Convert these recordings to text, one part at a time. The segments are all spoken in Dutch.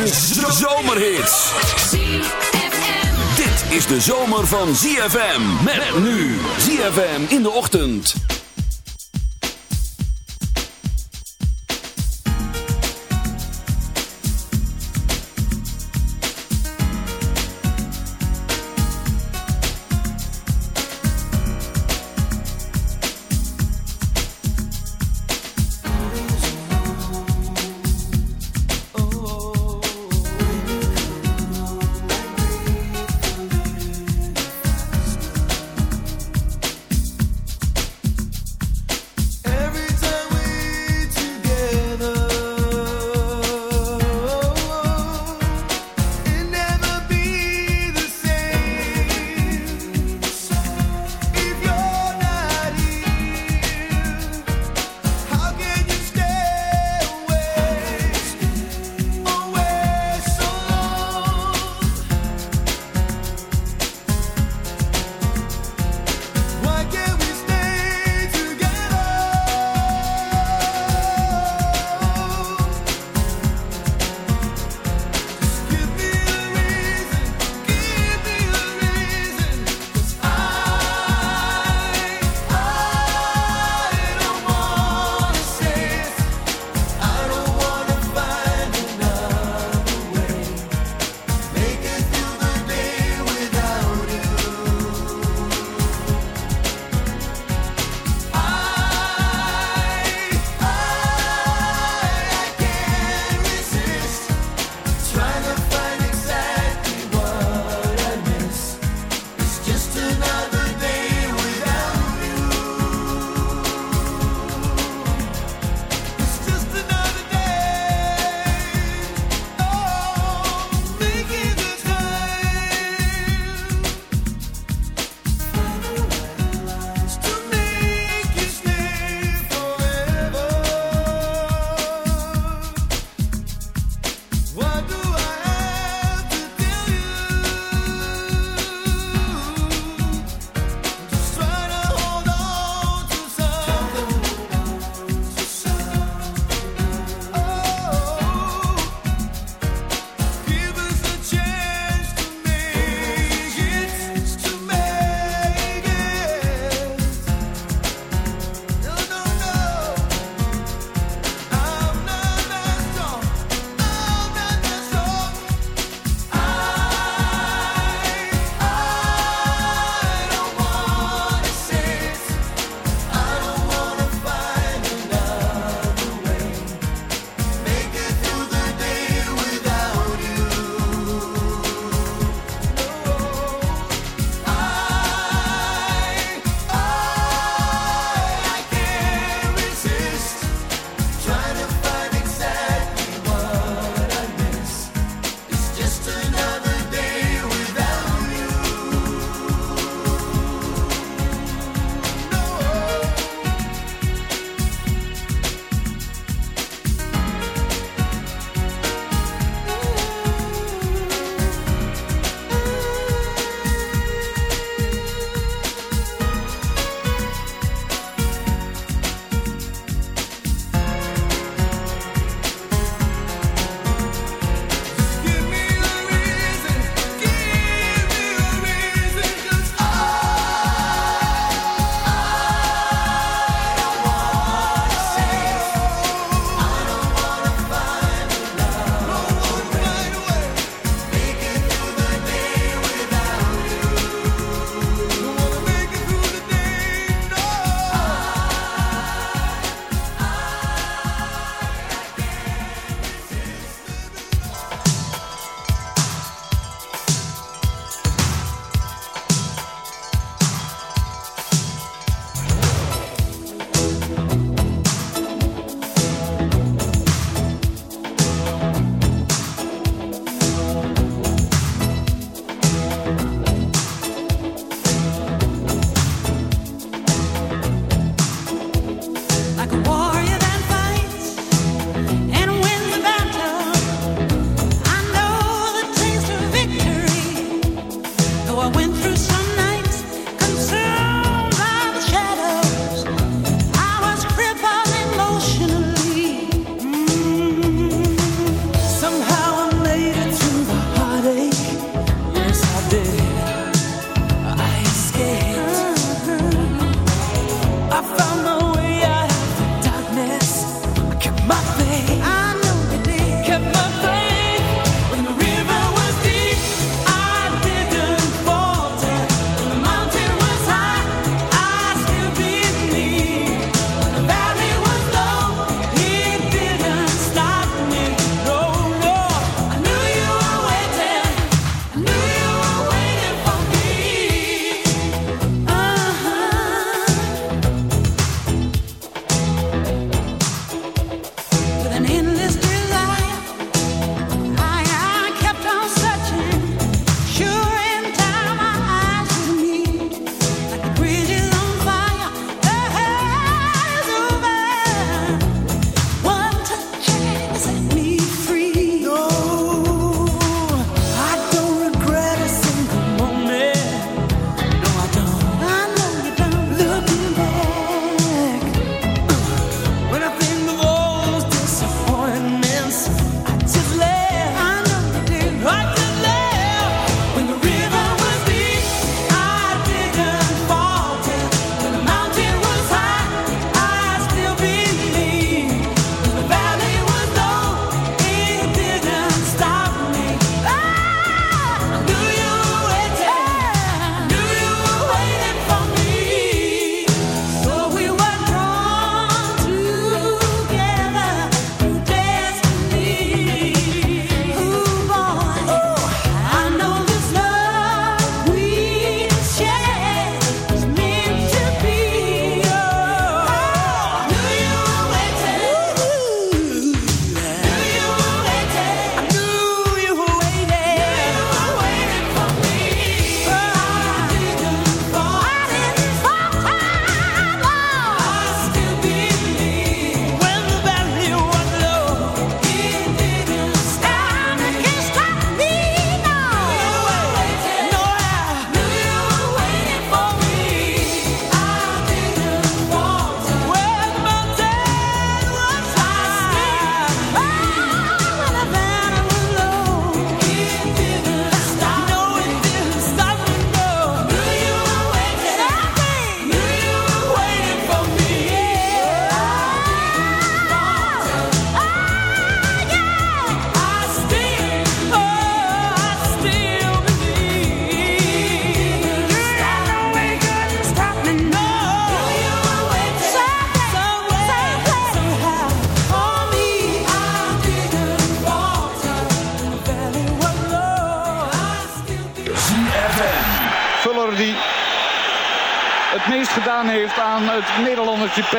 een zomerhit. Dit is de zomer van ZFM. Met nu ZFM in de ochtend.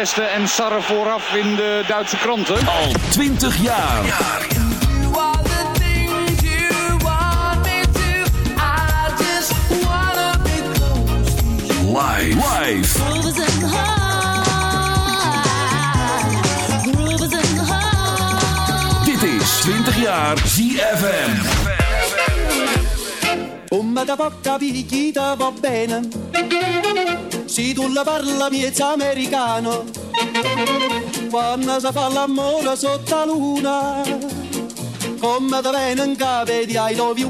beste en sarre vooraf in de Duitse kranten. Al 20 jaar. Live. Live. Dit is 20 jaar ZFM. Om da bocca vi chi va bene. Si tu la parla miezza americano, quando si fa l'amore sotto la luna, come te vengono in capo di I.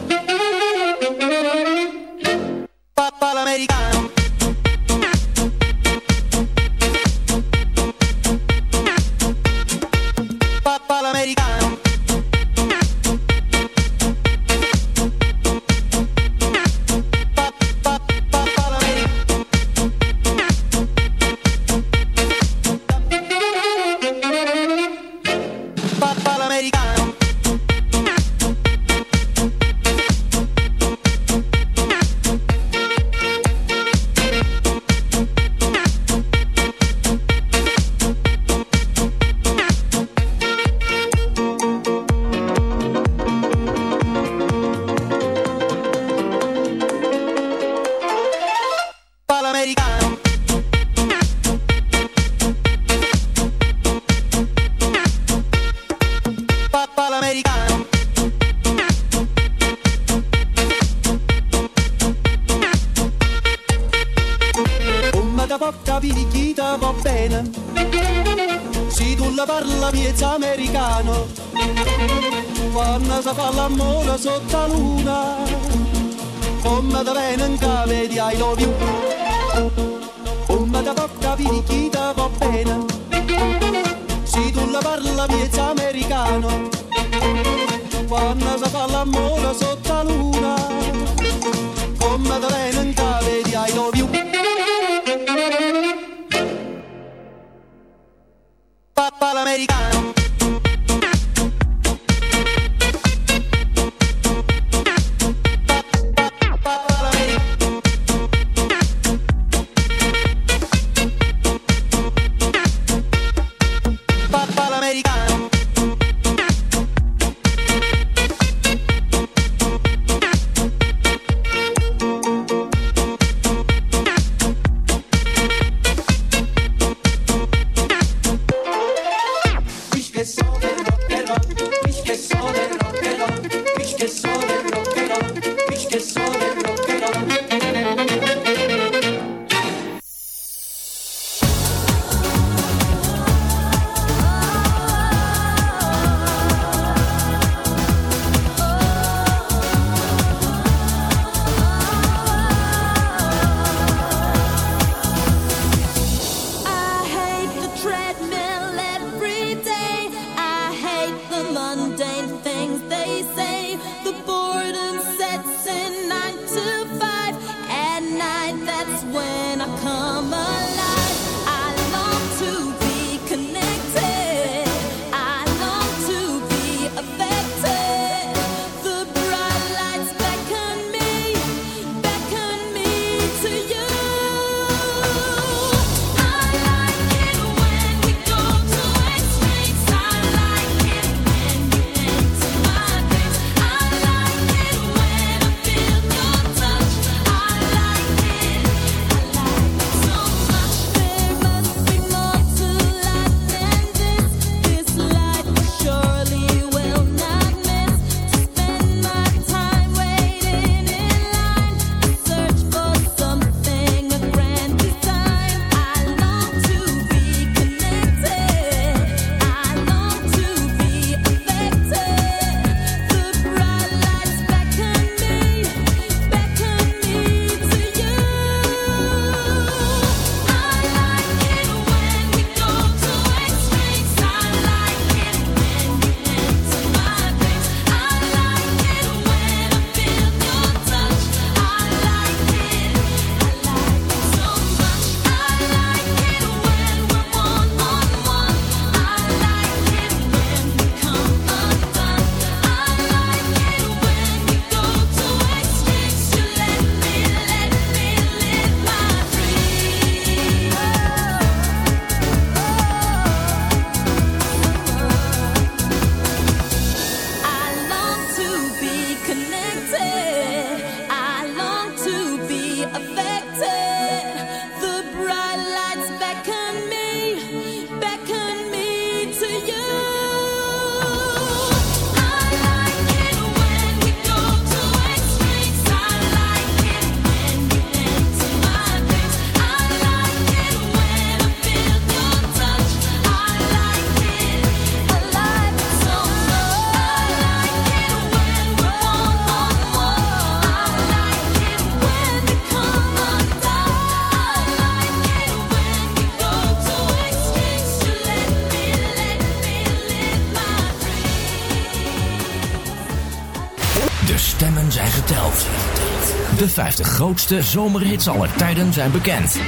grootste zomerhits aller tijden zijn bekend.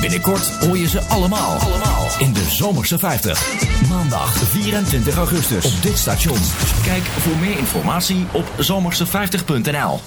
Binnenkort hoor je ze allemaal, allemaal in de Zomerse 50. Maandag 24 augustus op dit station. Kijk voor meer informatie op zomerse50.nl.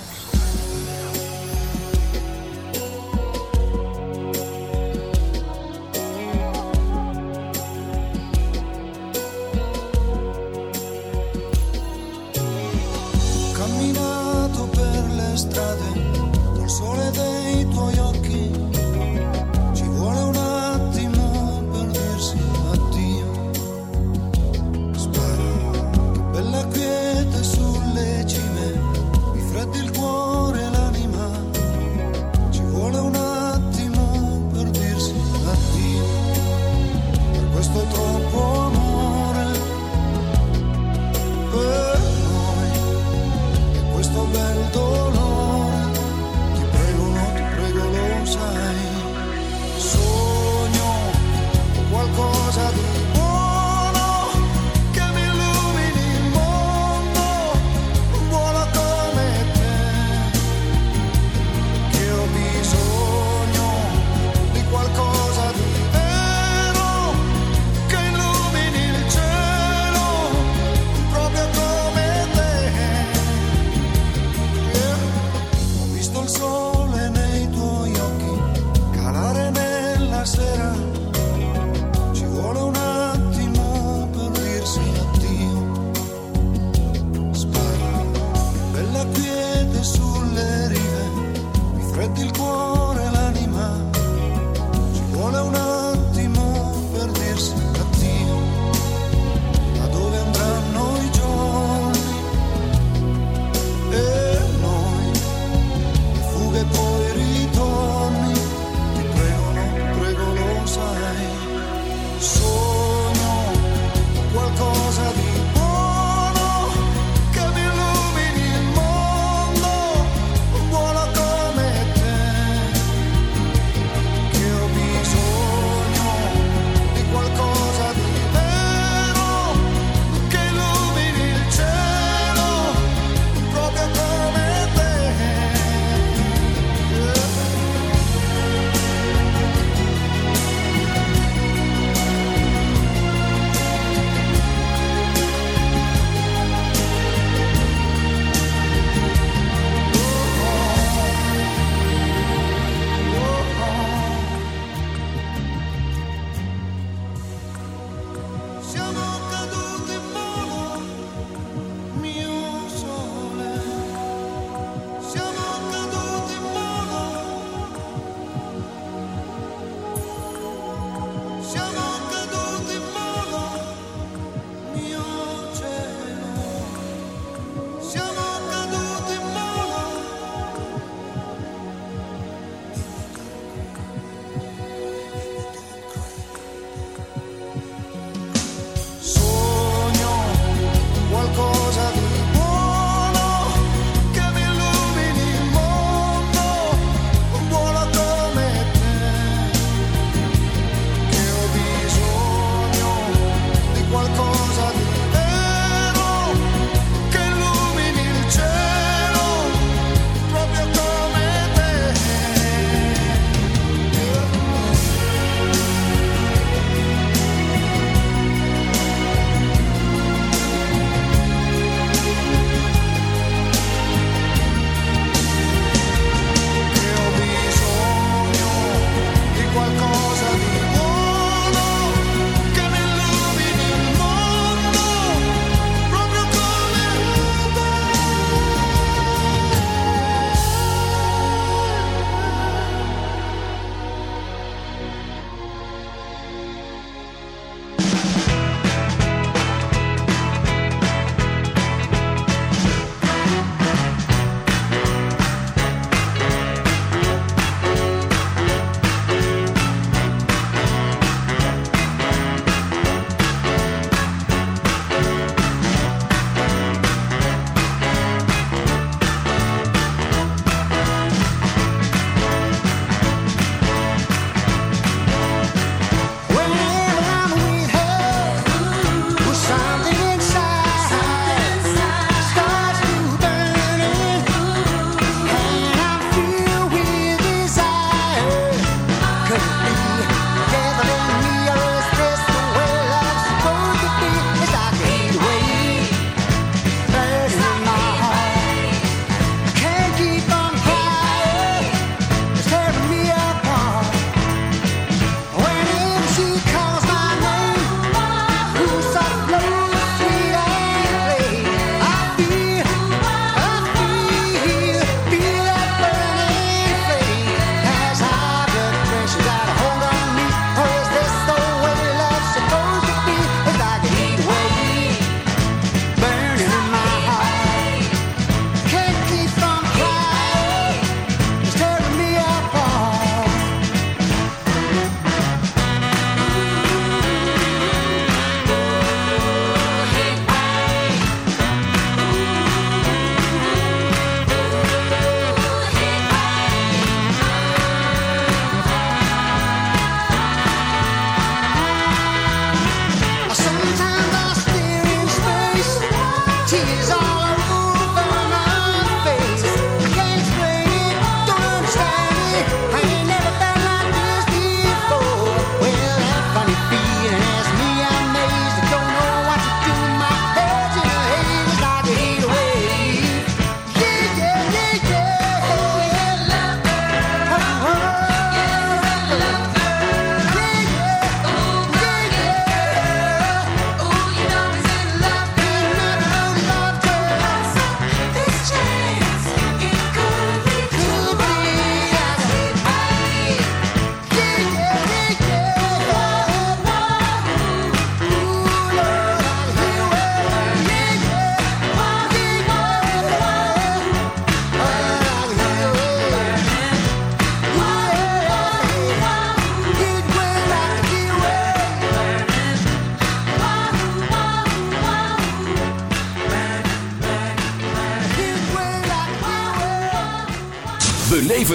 el dolor.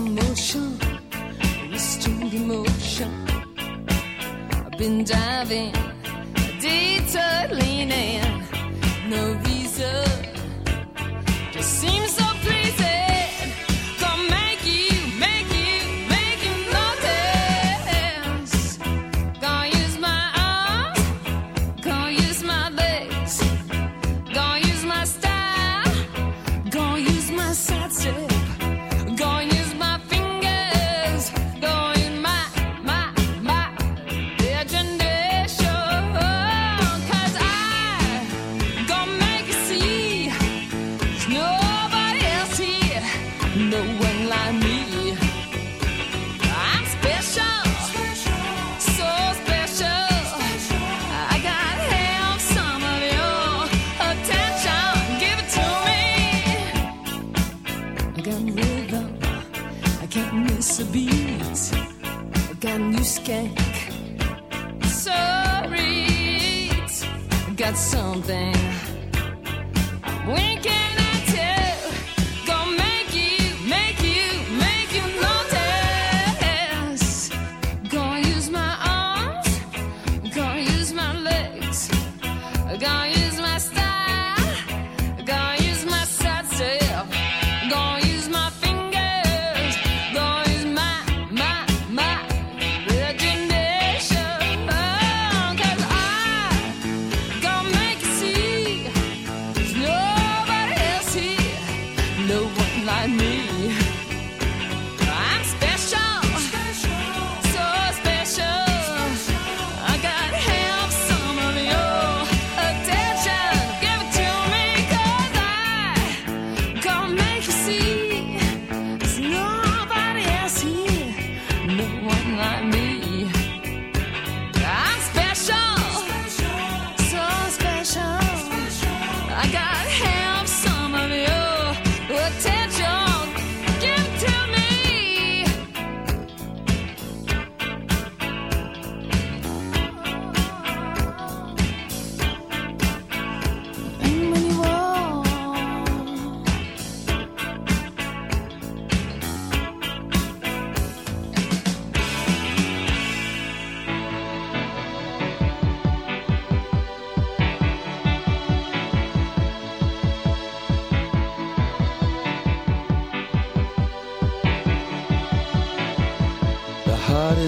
motion, restrained emotion. I've been diving, detour no reason.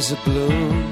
Is a bloom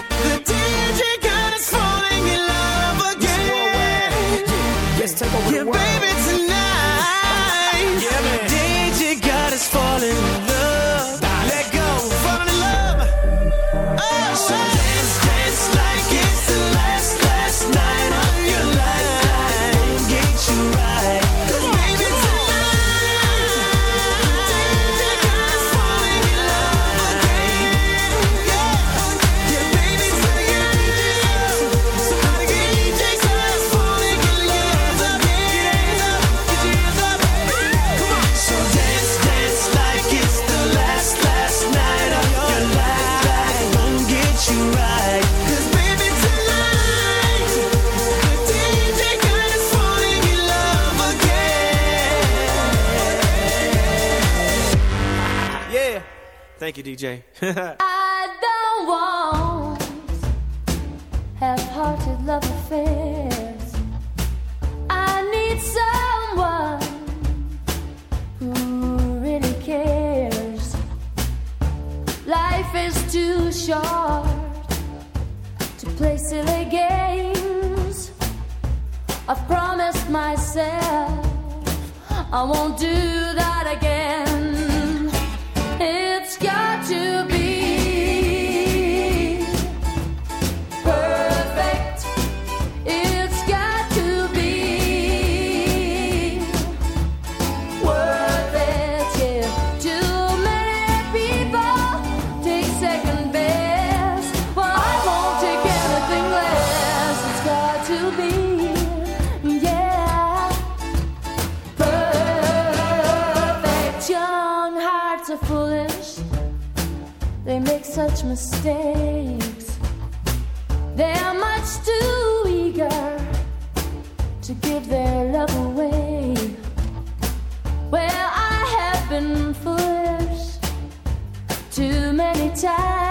They make such mistakes. They are much too eager to give their love away. Well, I have been foolish too many times.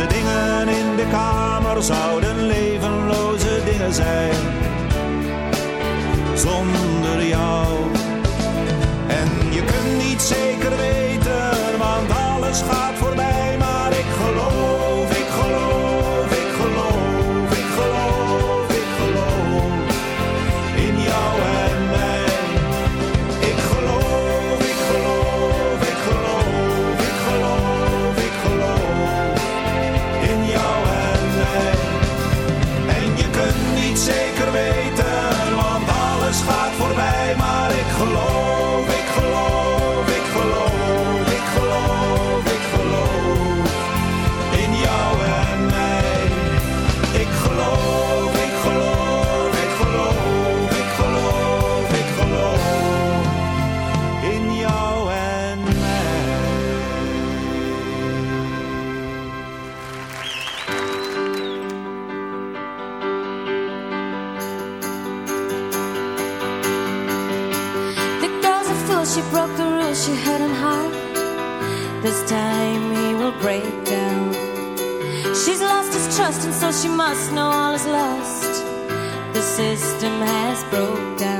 de dingen in de kamer zouden levenloze dingen zijn. Zonder jou. En je kunt niet zeker weten, want alles gaat voorbij. She must know all is lost. The system has broke down.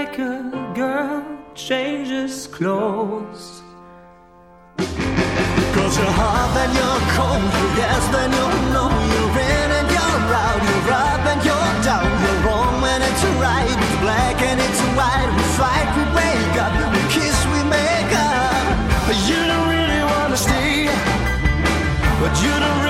A girl changes clothes. Cause you're hot and you're cold, you're yes then you're no, you're in and you're out, you're up and you're down, you're wrong when it's right, it's black and it's white, we fight, we wake up, we kiss, we make up. But you don't really wanna stay, but you don't really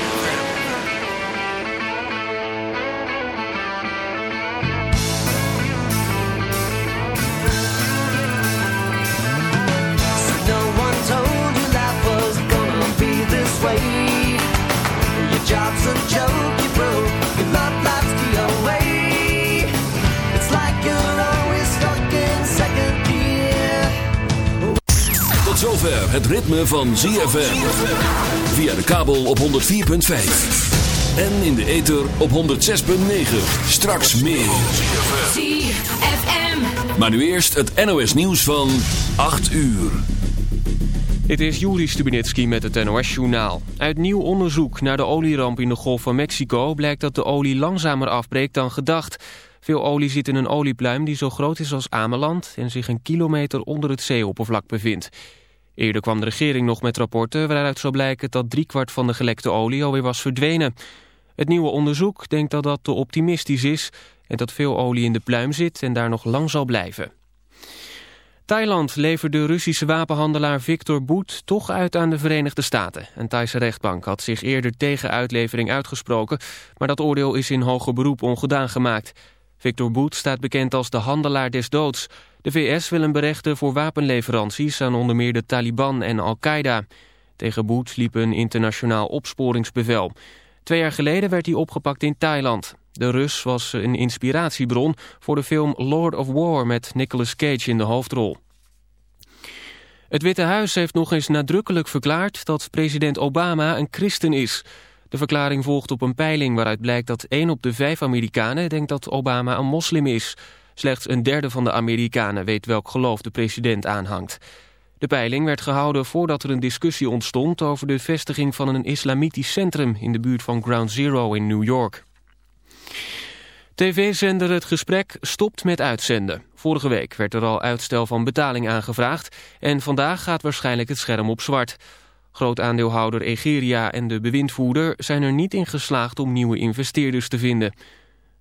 Het ritme van ZFM. Via de kabel op 104.5. En in de ether op 106.9. Straks meer. ZFM. Maar nu eerst het NOS nieuws van 8 uur. Dit is Juri Stubinitski met het NOS-journaal. Uit nieuw onderzoek naar de olieramp in de Golf van Mexico... blijkt dat de olie langzamer afbreekt dan gedacht. Veel olie zit in een oliepluim die zo groot is als Ameland... en zich een kilometer onder het zeeoppervlak bevindt. Eerder kwam de regering nog met rapporten waaruit zou blijken... dat driekwart van de gelekte olie alweer was verdwenen. Het nieuwe onderzoek denkt dat dat te optimistisch is... en dat veel olie in de pluim zit en daar nog lang zal blijven. Thailand leverde Russische wapenhandelaar Victor Boet toch uit aan de Verenigde Staten. Een Thaise rechtbank had zich eerder tegen uitlevering uitgesproken, maar dat oordeel is in hoger beroep ongedaan gemaakt. Victor Boet staat bekend als de handelaar des doods. De VS wil hem berechten voor wapenleveranties aan onder meer de Taliban en Al-Qaeda. Tegen Boet liep een internationaal opsporingsbevel. Twee jaar geleden werd hij opgepakt in Thailand. De Rus was een inspiratiebron voor de film Lord of War met Nicolas Cage in de hoofdrol. Het Witte Huis heeft nog eens nadrukkelijk verklaard dat president Obama een christen is. De verklaring volgt op een peiling waaruit blijkt dat 1 op de 5 Amerikanen denkt dat Obama een moslim is. Slechts een derde van de Amerikanen weet welk geloof de president aanhangt. De peiling werd gehouden voordat er een discussie ontstond over de vestiging van een islamitisch centrum in de buurt van Ground Zero in New York. TV-zender Het Gesprek stopt met uitzenden. Vorige week werd er al uitstel van betaling aangevraagd... en vandaag gaat waarschijnlijk het scherm op zwart. Groot aandeelhouder Egeria en de bewindvoerder zijn er niet in geslaagd... om nieuwe investeerders te vinden.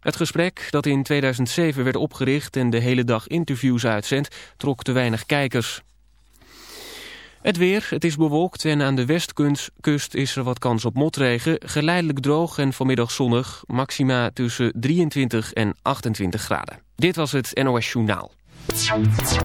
Het gesprek, dat in 2007 werd opgericht en de hele dag interviews uitzendt... trok te weinig kijkers. Het weer, het is bewolkt en aan de westkust is er wat kans op motregen. Geleidelijk droog en vanmiddag zonnig. Maxima tussen 23 en 28 graden. Dit was het NOS Journaal.